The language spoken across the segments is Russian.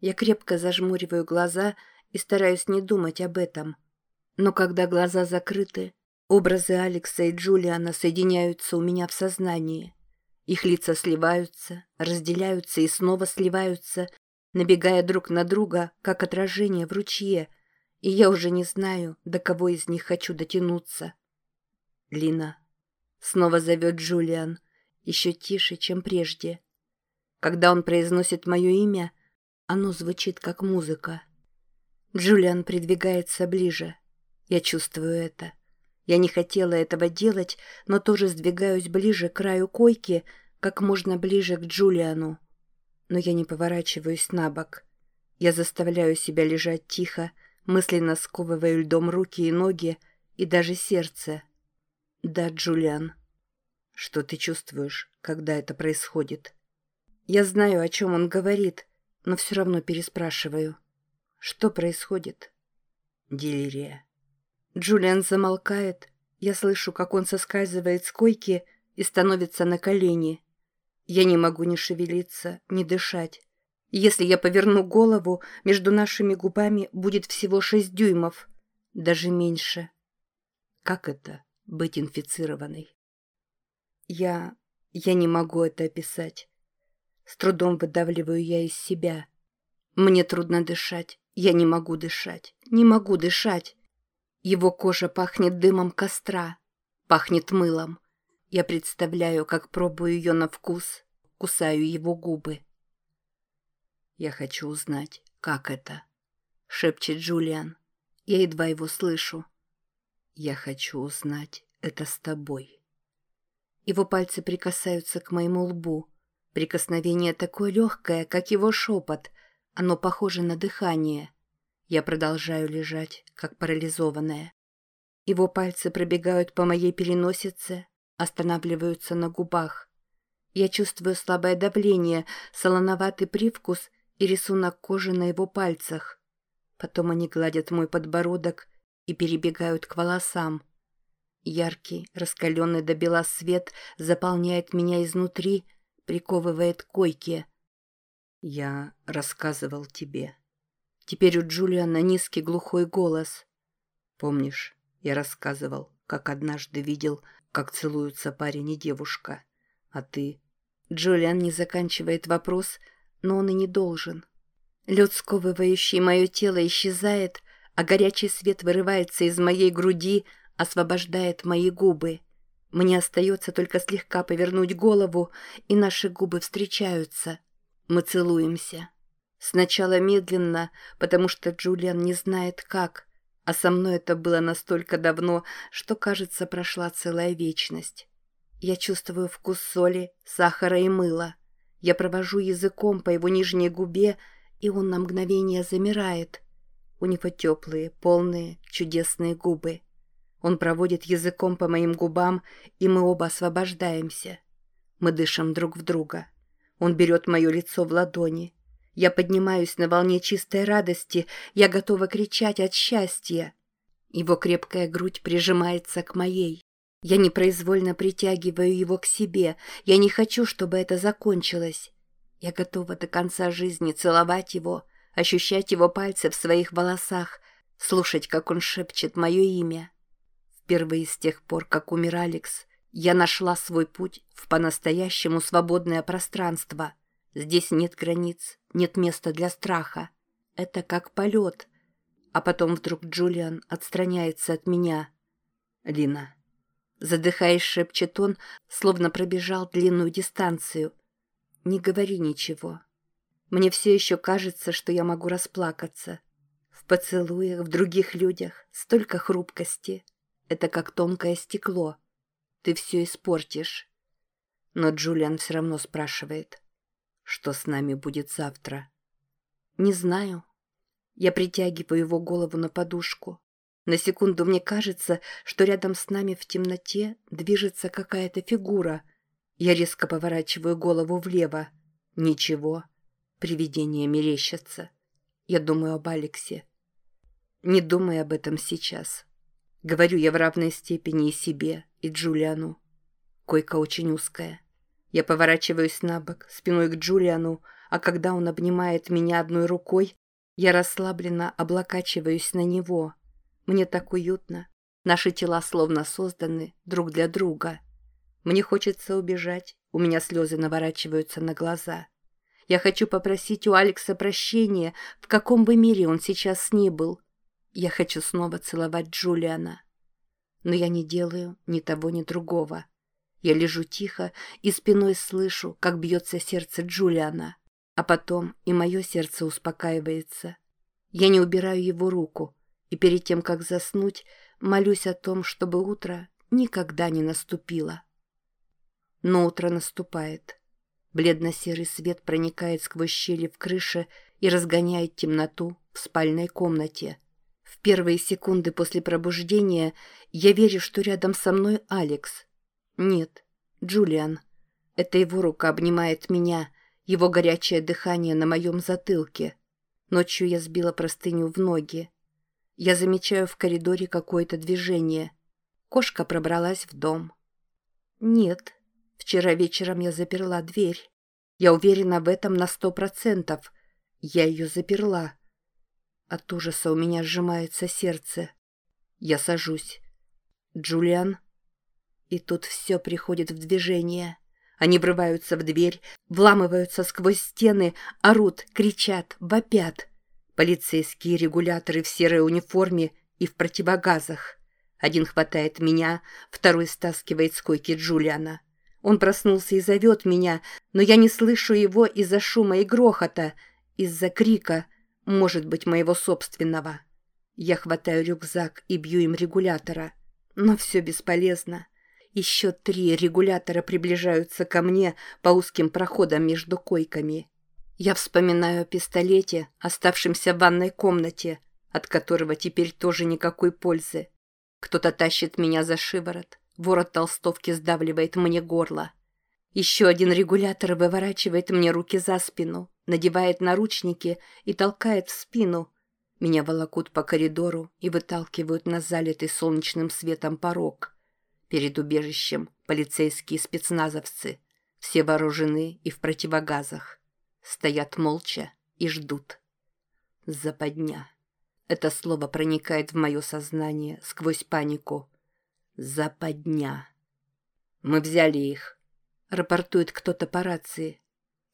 Я крепко зажмуриваю глаза и стараюсь не думать об этом. Но когда глаза закрыты, образы Алекса и Джулиана соединяются у меня в сознании. Их лица сливаются, разделяются и снова сливаются, набегая друг на друга, как отражение в ручье, и я уже не знаю, до кого из них хочу дотянуться. Лина. Снова зовет Джулиан, еще тише, чем прежде. Когда он произносит мое имя, оно звучит как музыка. Джулиан придвигается ближе. Я чувствую это. Я не хотела этого делать, но тоже сдвигаюсь ближе к краю койки, как можно ближе к Джулиану. Но я не поворачиваюсь на бок. Я заставляю себя лежать тихо, мысленно сковывая льдом руки и ноги, и даже сердце. Да, Джулиан. Что ты чувствуешь, когда это происходит? Я знаю, о чем он говорит, но все равно переспрашиваю. Что происходит? Делирия. Джулиан замолкает. Я слышу, как он соскальзывает с койки и становится на колени. Я не могу ни шевелиться, ни дышать. Если я поверну голову, между нашими губами будет всего шесть дюймов. Даже меньше. Как это — быть инфицированной? Я... я не могу это описать. С трудом выдавливаю я из себя. Мне трудно дышать. Я не могу дышать. Не могу дышать. Его кожа пахнет дымом костра. Пахнет мылом. Я представляю, как пробую ее на вкус. Кусаю его губы. «Я хочу узнать, как это?» — шепчет Джулиан. Я едва его слышу. «Я хочу узнать это с тобой». Его пальцы прикасаются к моему лбу. Прикосновение такое легкое, как его шепот. Оно похоже на дыхание. Я продолжаю лежать, как парализованная. Его пальцы пробегают по моей переносице, останавливаются на губах. Я чувствую слабое давление, солоноватый привкус и рисунок кожи на его пальцах. Потом они гладят мой подбородок и перебегают к волосам. Яркий, раскаленный до бела свет заполняет меня изнутри, приковывает к койке. «Я рассказывал тебе». Теперь у Джулиана низкий глухой голос. «Помнишь, я рассказывал, как однажды видел, как целуются парень и девушка, а ты...» Джулиан не заканчивает вопрос, но он и не должен. Лед, сковывающий мое тело, исчезает, а горячий свет вырывается из моей груди, освобождает мои губы. Мне остается только слегка повернуть голову, и наши губы встречаются. Мы целуемся. Сначала медленно, потому что Джулиан не знает как, а со мной это было настолько давно, что, кажется, прошла целая вечность. Я чувствую вкус соли, сахара и мыла. Я провожу языком по его нижней губе, и он на мгновение замирает. У него теплые, полные, чудесные губы. Он проводит языком по моим губам, и мы оба освобождаемся. Мы дышим друг в друга. Он берет мое лицо в ладони. Я поднимаюсь на волне чистой радости. Я готова кричать от счастья. Его крепкая грудь прижимается к моей. Я непроизвольно притягиваю его к себе. Я не хочу, чтобы это закончилось. Я готова до конца жизни целовать его, ощущать его пальцы в своих волосах, слушать, как он шепчет мое имя. Впервые с тех пор, как умер Алекс, я нашла свой путь в по-настоящему свободное пространство. Здесь нет границ, нет места для страха. Это как полет. А потом вдруг Джулиан отстраняется от меня. Лина. Задыхаясь, шепчет он, словно пробежал длинную дистанцию. Не говори ничего. Мне все еще кажется, что я могу расплакаться. В поцелуях, в других людях столько хрупкости. Это как тонкое стекло. Ты все испортишь. Но Джулиан все равно спрашивает, что с нами будет завтра. Не знаю. Я притягиваю его голову на подушку. На секунду мне кажется, что рядом с нами в темноте движется какая-то фигура. Я резко поворачиваю голову влево. Ничего. Привидение мерещится. Я думаю об Алексе. Не думай об этом сейчас. Говорю я в равной степени и себе, и Джулиану. Койка очень узкая. Я поворачиваюсь на бок, спиной к Джулиану, а когда он обнимает меня одной рукой, я расслабленно облокачиваюсь на него. Мне так уютно. Наши тела словно созданы друг для друга. Мне хочется убежать, у меня слезы наворачиваются на глаза. Я хочу попросить у Алекса прощения, в каком бы мире он сейчас ни был. Я хочу снова целовать Джулиана. Но я не делаю ни того, ни другого. Я лежу тихо и спиной слышу, как бьется сердце Джулиана. А потом и мое сердце успокаивается. Я не убираю его руку, и перед тем, как заснуть, молюсь о том, чтобы утро никогда не наступило. Но утро наступает. Бледно-серый свет проникает сквозь щели в крыше и разгоняет темноту в спальной комнате. Первые секунды после пробуждения я верю, что рядом со мной Алекс. Нет, Джулиан. Это его рука обнимает меня, его горячее дыхание на моем затылке. Ночью я сбила простыню в ноги. Я замечаю в коридоре какое-то движение. Кошка пробралась в дом. Нет, Вчера вечером я заперла дверь. Я уверена в этом на сто процентов. Я ее заперла. От ужаса у меня сжимается сердце. Я сажусь. Джулиан. И тут все приходит в движение. Они врываются в дверь, вламываются сквозь стены, орут, кричат, вопят. Полицейские регуляторы в серой униформе и в противогазах. Один хватает меня, второй стаскивает с койки Джулиана. Он проснулся и зовет меня, но я не слышу его из-за шума и грохота, из-за крика, может быть, моего собственного. Я хватаю рюкзак и бью им регулятора. Но все бесполезно. Еще три регулятора приближаются ко мне по узким проходам между койками. Я вспоминаю о пистолете, оставшемся в ванной комнате, от которого теперь тоже никакой пользы. Кто-то тащит меня за шиворот. Ворот толстовки сдавливает мне горло. Еще один регулятор выворачивает мне руки за спину, надевает наручники и толкает в спину. Меня волокут по коридору и выталкивают на залитый солнечным светом порог. Перед убежищем полицейские спецназовцы. Все вооружены и в противогазах. Стоят молча и ждут. Западня. Это слово проникает в мое сознание сквозь панику. Западня. Мы взяли их. Рапортует кто-то по рации.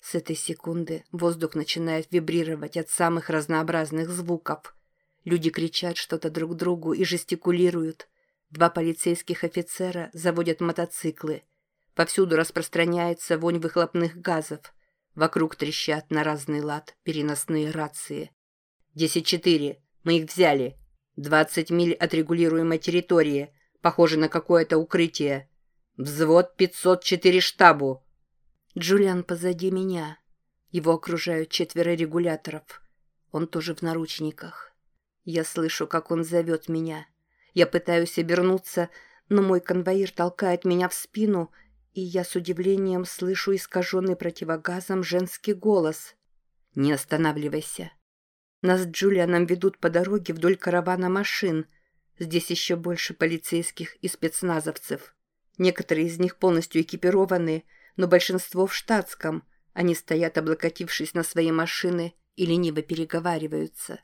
С этой секунды воздух начинает вибрировать от самых разнообразных звуков. Люди кричат что-то друг другу и жестикулируют. Два полицейских офицера заводят мотоциклы. Повсюду распространяется вонь выхлопных газов. Вокруг трещат на разный лад переносные рации. «Десять четыре. Мы их взяли. Двадцать миль от регулируемой территории. Похоже на какое-то укрытие. Взвод 504 штабу. Джулиан позади меня. Его окружают четверо регуляторов. Он тоже в наручниках. Я слышу, как он зовет меня. Я пытаюсь обернуться, но мой конвоир толкает меня в спину, и я с удивлением слышу искаженный противогазом женский голос. «Не останавливайся». Нас с Джулианом ведут по дороге вдоль каравана машин — Здесь еще больше полицейских и спецназовцев. Некоторые из них полностью экипированы, но большинство в штатском. Они стоят, облокотившись на свои машины и лениво переговариваются.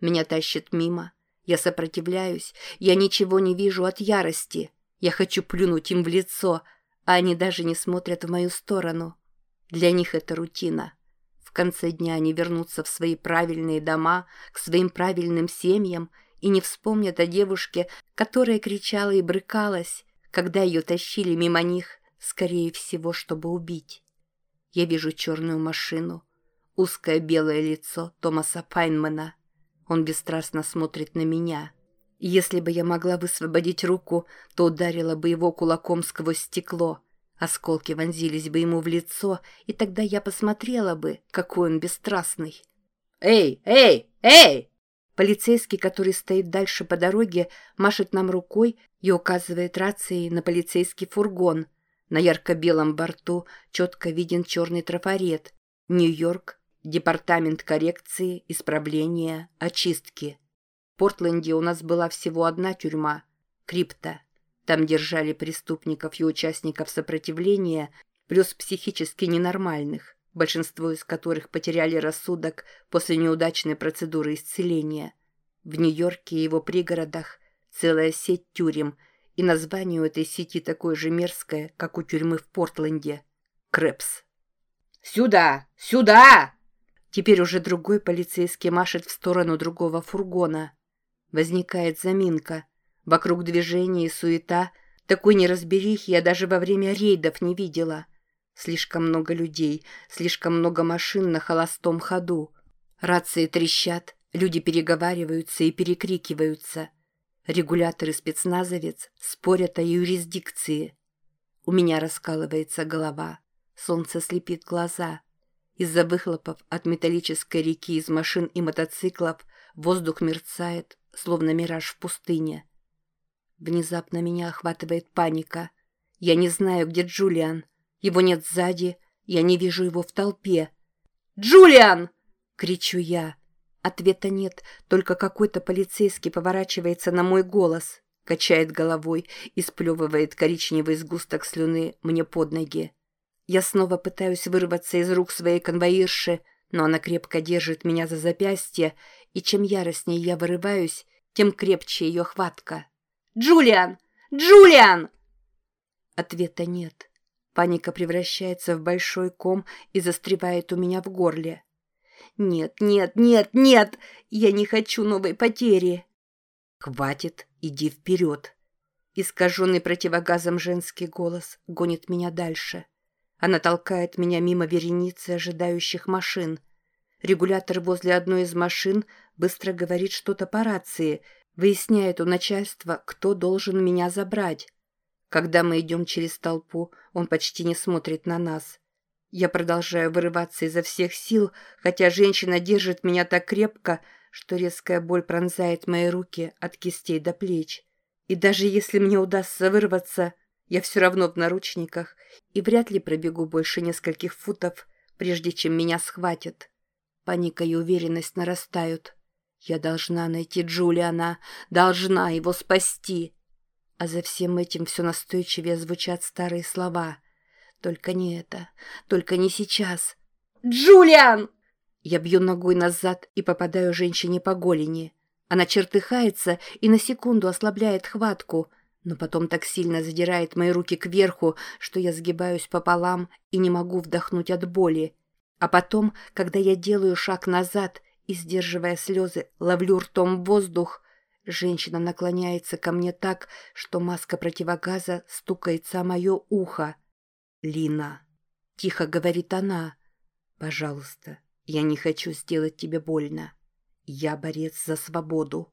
Меня тащат мимо. Я сопротивляюсь. Я ничего не вижу от ярости. Я хочу плюнуть им в лицо, а они даже не смотрят в мою сторону. Для них это рутина. В конце дня они вернутся в свои правильные дома, к своим правильным семьям и не вспомнят о девушке, которая кричала и брыкалась, когда ее тащили мимо них, скорее всего, чтобы убить. Я вижу черную машину, узкое белое лицо Томаса Пайнмана. Он бесстрастно смотрит на меня. Если бы я могла высвободить руку, то ударила бы его кулаком сквозь стекло. Осколки вонзились бы ему в лицо, и тогда я посмотрела бы, какой он бесстрастный. «Эй, эй, эй!» Полицейский, который стоит дальше по дороге, машет нам рукой и указывает рацией на полицейский фургон. На ярко-белом борту четко виден черный трафарет. Нью-Йорк, департамент коррекции, исправления, очистки. В Портленде у нас была всего одна тюрьма – крипта. Там держали преступников и участников сопротивления, плюс психически ненормальных. большинство из которых потеряли рассудок после неудачной процедуры исцеления. В Нью-Йорке и его пригородах целая сеть тюрем, и название у этой сети такое же мерзкое, как у тюрьмы в Портленде. Крэпс. «Сюда! Сюда!» Теперь уже другой полицейский машет в сторону другого фургона. Возникает заминка. Вокруг движения и суета. Такой неразберихи я даже во время рейдов не видела. Слишком много людей, слишком много машин на холостом ходу. Рации трещат, люди переговариваются и перекрикиваются. Регуляторы спецназовец спорят о юрисдикции. У меня раскалывается голова. Солнце слепит глаза. Из-за выхлопов от металлической реки из машин и мотоциклов воздух мерцает, словно мираж в пустыне. Внезапно меня охватывает паника. Я не знаю, где Джулиан. Его нет сзади, я не вижу его в толпе. «Джулиан!» — кричу я. Ответа нет, только какой-то полицейский поворачивается на мой голос, качает головой и сплевывает коричневый сгусток слюны мне под ноги. Я снова пытаюсь вырваться из рук своей конвоирши, но она крепко держит меня за запястье, и чем яростнее я вырываюсь, тем крепче ее хватка. «Джулиан! Джулиан!» Ответа нет. Паника превращается в большой ком и застревает у меня в горле. «Нет, нет, нет, нет! Я не хочу новой потери!» «Хватит, иди вперед!» Искаженный противогазом женский голос гонит меня дальше. Она толкает меня мимо вереницы ожидающих машин. Регулятор возле одной из машин быстро говорит что-то по рации, выясняет у начальства, кто должен меня забрать. Когда мы идем через толпу, он почти не смотрит на нас. Я продолжаю вырываться изо всех сил, хотя женщина держит меня так крепко, что резкая боль пронзает мои руки от кистей до плеч. И даже если мне удастся вырваться, я все равно в наручниках и вряд ли пробегу больше нескольких футов, прежде чем меня схватят. Паника и уверенность нарастают. Я должна найти Джулиана, должна его спасти. А за всем этим все настойчивее звучат старые слова. Только не это, только не сейчас. «Джулиан!» Я бью ногой назад и попадаю женщине по голени. Она чертыхается и на секунду ослабляет хватку, но потом так сильно задирает мои руки кверху, что я сгибаюсь пополам и не могу вдохнуть от боли. А потом, когда я делаю шаг назад и, сдерживая слезы, ловлю ртом воздух, Женщина наклоняется ко мне так, что маска противогаза стукается о мое ухо. «Лина», — тихо говорит она, — «пожалуйста, я не хочу сделать тебе больно. Я борец за свободу».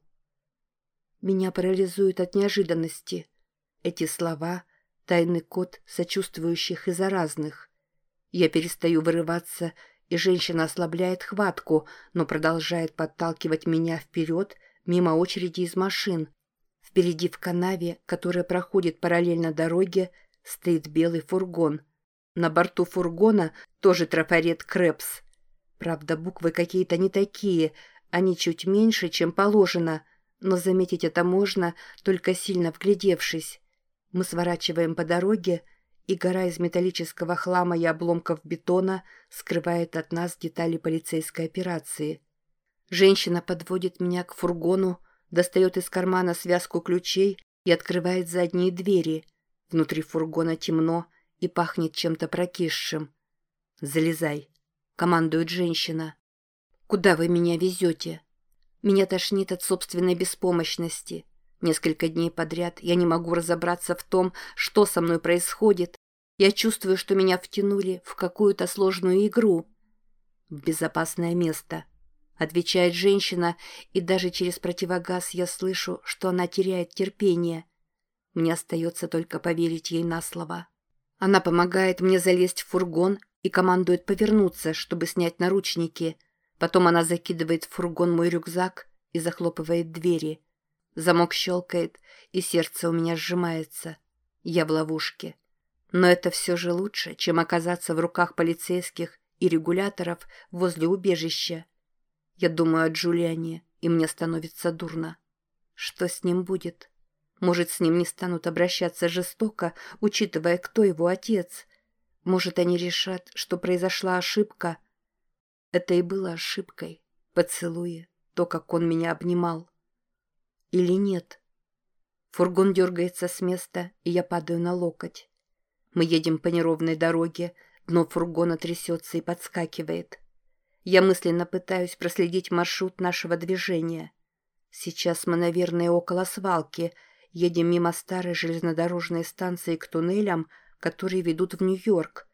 Меня парализует от неожиданности. Эти слова — тайный код сочувствующих и заразных. Я перестаю вырываться, и женщина ослабляет хватку, но продолжает подталкивать меня вперед — мимо очереди из машин. Впереди в канаве, которая проходит параллельно дороге, стоит белый фургон. На борту фургона тоже трафарет Крэпс. Правда, буквы какие-то не такие, они чуть меньше, чем положено, но заметить это можно, только сильно вглядевшись. Мы сворачиваем по дороге, и гора из металлического хлама и обломков бетона скрывает от нас детали полицейской операции. Женщина подводит меня к фургону, достает из кармана связку ключей и открывает задние двери. Внутри фургона темно и пахнет чем-то прокисшим. «Залезай», — командует женщина. «Куда вы меня везете?» Меня тошнит от собственной беспомощности. Несколько дней подряд я не могу разобраться в том, что со мной происходит. Я чувствую, что меня втянули в какую-то сложную игру. В безопасное место — отвечает женщина, и даже через противогаз я слышу, что она теряет терпение. Мне остается только поверить ей на слово. Она помогает мне залезть в фургон и командует повернуться, чтобы снять наручники. Потом она закидывает в фургон мой рюкзак и захлопывает двери. Замок щелкает, и сердце у меня сжимается. Я в ловушке. Но это все же лучше, чем оказаться в руках полицейских и регуляторов возле убежища. Я думаю о Джулиане, и мне становится дурно. Что с ним будет? Может, с ним не станут обращаться жестоко, учитывая, кто его отец? Может, они решат, что произошла ошибка? Это и было ошибкой. Поцелуи, то, как он меня обнимал. Или нет? Фургон дергается с места, и я падаю на локоть. Мы едем по неровной дороге, дно фургона трясется и подскакивает. Я мысленно пытаюсь проследить маршрут нашего движения. Сейчас мы, наверное, около свалки, едем мимо старой железнодорожной станции к туннелям, которые ведут в Нью-Йорк.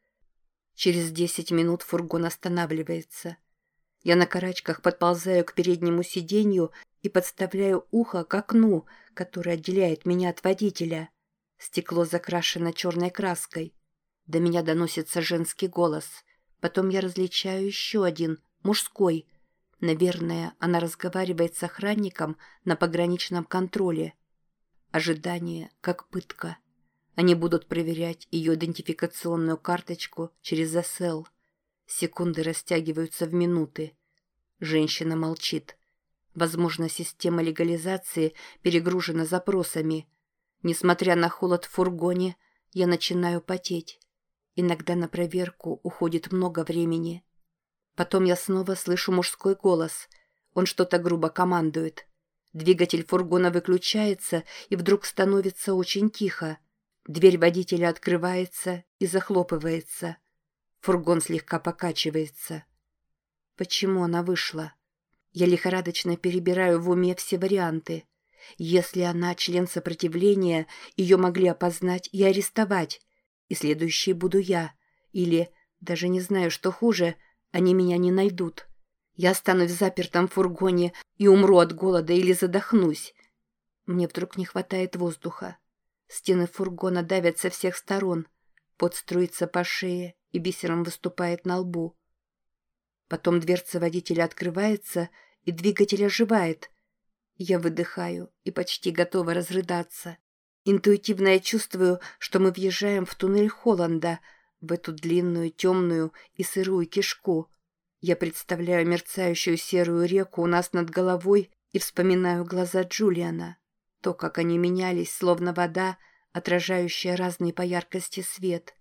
Через десять минут фургон останавливается. Я на карачках подползаю к переднему сиденью и подставляю ухо к окну, которое отделяет меня от водителя. Стекло закрашено черной краской. До меня доносится женский голос. Потом я различаю еще один, мужской. Наверное, она разговаривает с охранником на пограничном контроле. Ожидание, как пытка. Они будут проверять ее идентификационную карточку через ЗСЛ. Секунды растягиваются в минуты. Женщина молчит. Возможно, система легализации перегружена запросами. Несмотря на холод в фургоне, я начинаю потеть. Иногда на проверку уходит много времени. Потом я снова слышу мужской голос. Он что-то грубо командует. Двигатель фургона выключается, и вдруг становится очень тихо. Дверь водителя открывается и захлопывается. Фургон слегка покачивается. Почему она вышла? Я лихорадочно перебираю в уме все варианты. Если она член сопротивления, ее могли опознать и арестовать. И следующей буду я. Или, даже не знаю, что хуже, они меня не найдут. Я останусь в запертом фургоне и умру от голода или задохнусь. Мне вдруг не хватает воздуха. Стены фургона давят со всех сторон. Пот струится по шее и бисером выступает на лбу. Потом дверца водителя открывается, и двигатель оживает. Я выдыхаю и почти готова разрыдаться. Интуитивно я чувствую, что мы въезжаем в туннель Холланда, в эту длинную, темную и сырую кишку. Я представляю мерцающую серую реку у нас над головой и вспоминаю глаза Джулиана. То, как они менялись, словно вода, отражающая разный по яркости свет.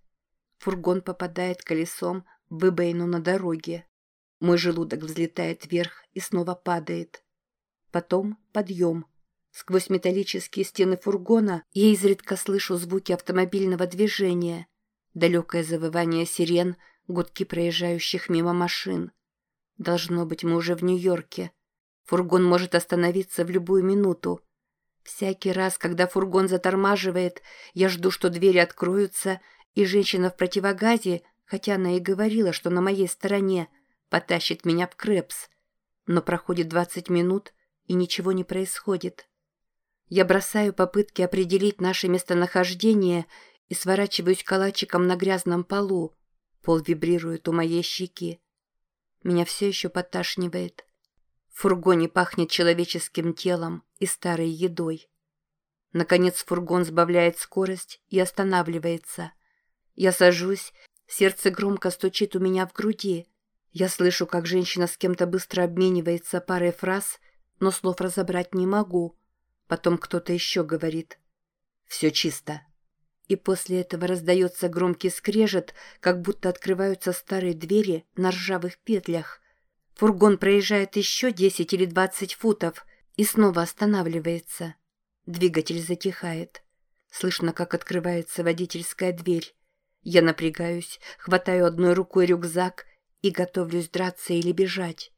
Фургон попадает колесом в выбоину на дороге. Мой желудок взлетает вверх и снова падает. Потом подъем. Сквозь металлические стены фургона я изредка слышу звуки автомобильного движения, далекое завывание сирен, гудки проезжающих мимо машин. Должно быть, мы уже в Нью-Йорке. Фургон может остановиться в любую минуту. Всякий раз, когда фургон затормаживает, я жду, что двери откроются, и женщина в противогазе, хотя она и говорила, что на моей стороне, потащит меня в Крэпс. Но проходит 20 минут, и ничего не происходит. Я бросаю попытки определить наше местонахождение и сворачиваюсь калачиком на грязном полу. Пол вибрирует у моей щеки. Меня все еще поташнивает. В фургоне пахнет человеческим телом и старой едой. Наконец фургон сбавляет скорость и останавливается. Я сажусь, сердце громко стучит у меня в груди. Я слышу, как женщина с кем-то быстро обменивается парой фраз, но слов разобрать не могу. Потом кто-то еще говорит «Все чисто». И после этого раздается громкий скрежет, как будто открываются старые двери на ржавых петлях. Фургон проезжает еще 10 или 20 футов и снова останавливается. Двигатель затихает. Слышно, как открывается водительская дверь. Я напрягаюсь, хватаю одной рукой рюкзак и готовлюсь драться или бежать.